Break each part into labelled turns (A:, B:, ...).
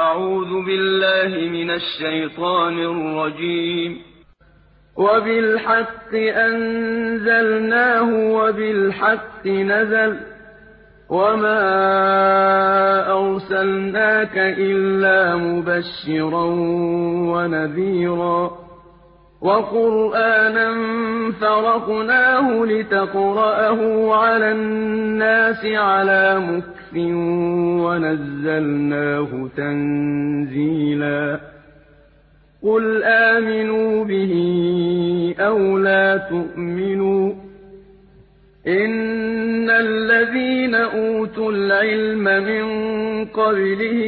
A: أعوذ بالله من الشيطان الرجيم. وبالحق أنزلناه وبالحق نزل. وما أرسلناك إلا مبشرا ونذيرا. وقرآنا فرقناه لتقرأه على الناس على مكف ونزلناه تنزيلا قل آمنوا به أو لا تؤمنوا إن الذين أوتوا العلم من قبله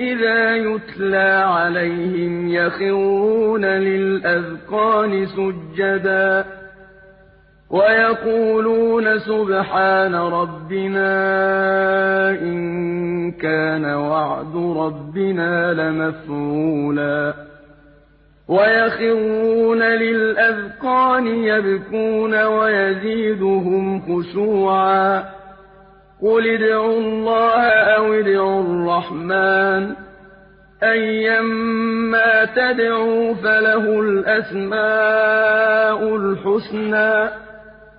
A: إذا يتلى عليهم يخرون للأذقان سجدا ويقولون سبحان ربنا إن كان وعد ربنا لمفعولا. ويخرون للأذقان يبكون ويزيدهم خشوعا. قل ادعوا الله أو ادعوا الرحمن. أيما تدعوا فله الأسماء الحسنى.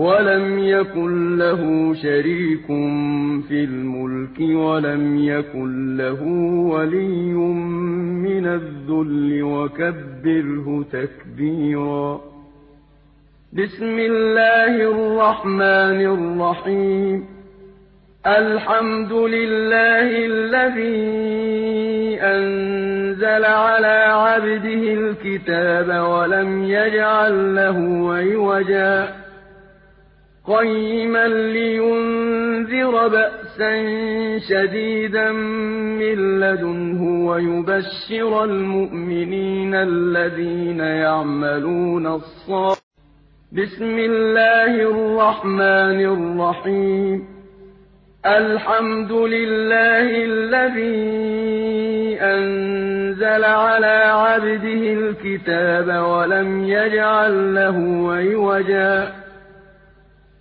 A: ولم يكن له شريك في الملك ولم يكن له ولي من الذل وكبره تكبيرا. بسم الله الرحمن الرحيم. الحمد لله الذي أنزل على عبده الكتاب ولم يجعل له عوجا. قيما لينذر بأسا شديدا من لدنه ويبشر المؤمنين الذين يعملون الصالحات. بسم الله الرحمن الرحيم. الحمد لله الذي أنزل على عبده الكتاب ولم يجعل له عوجا.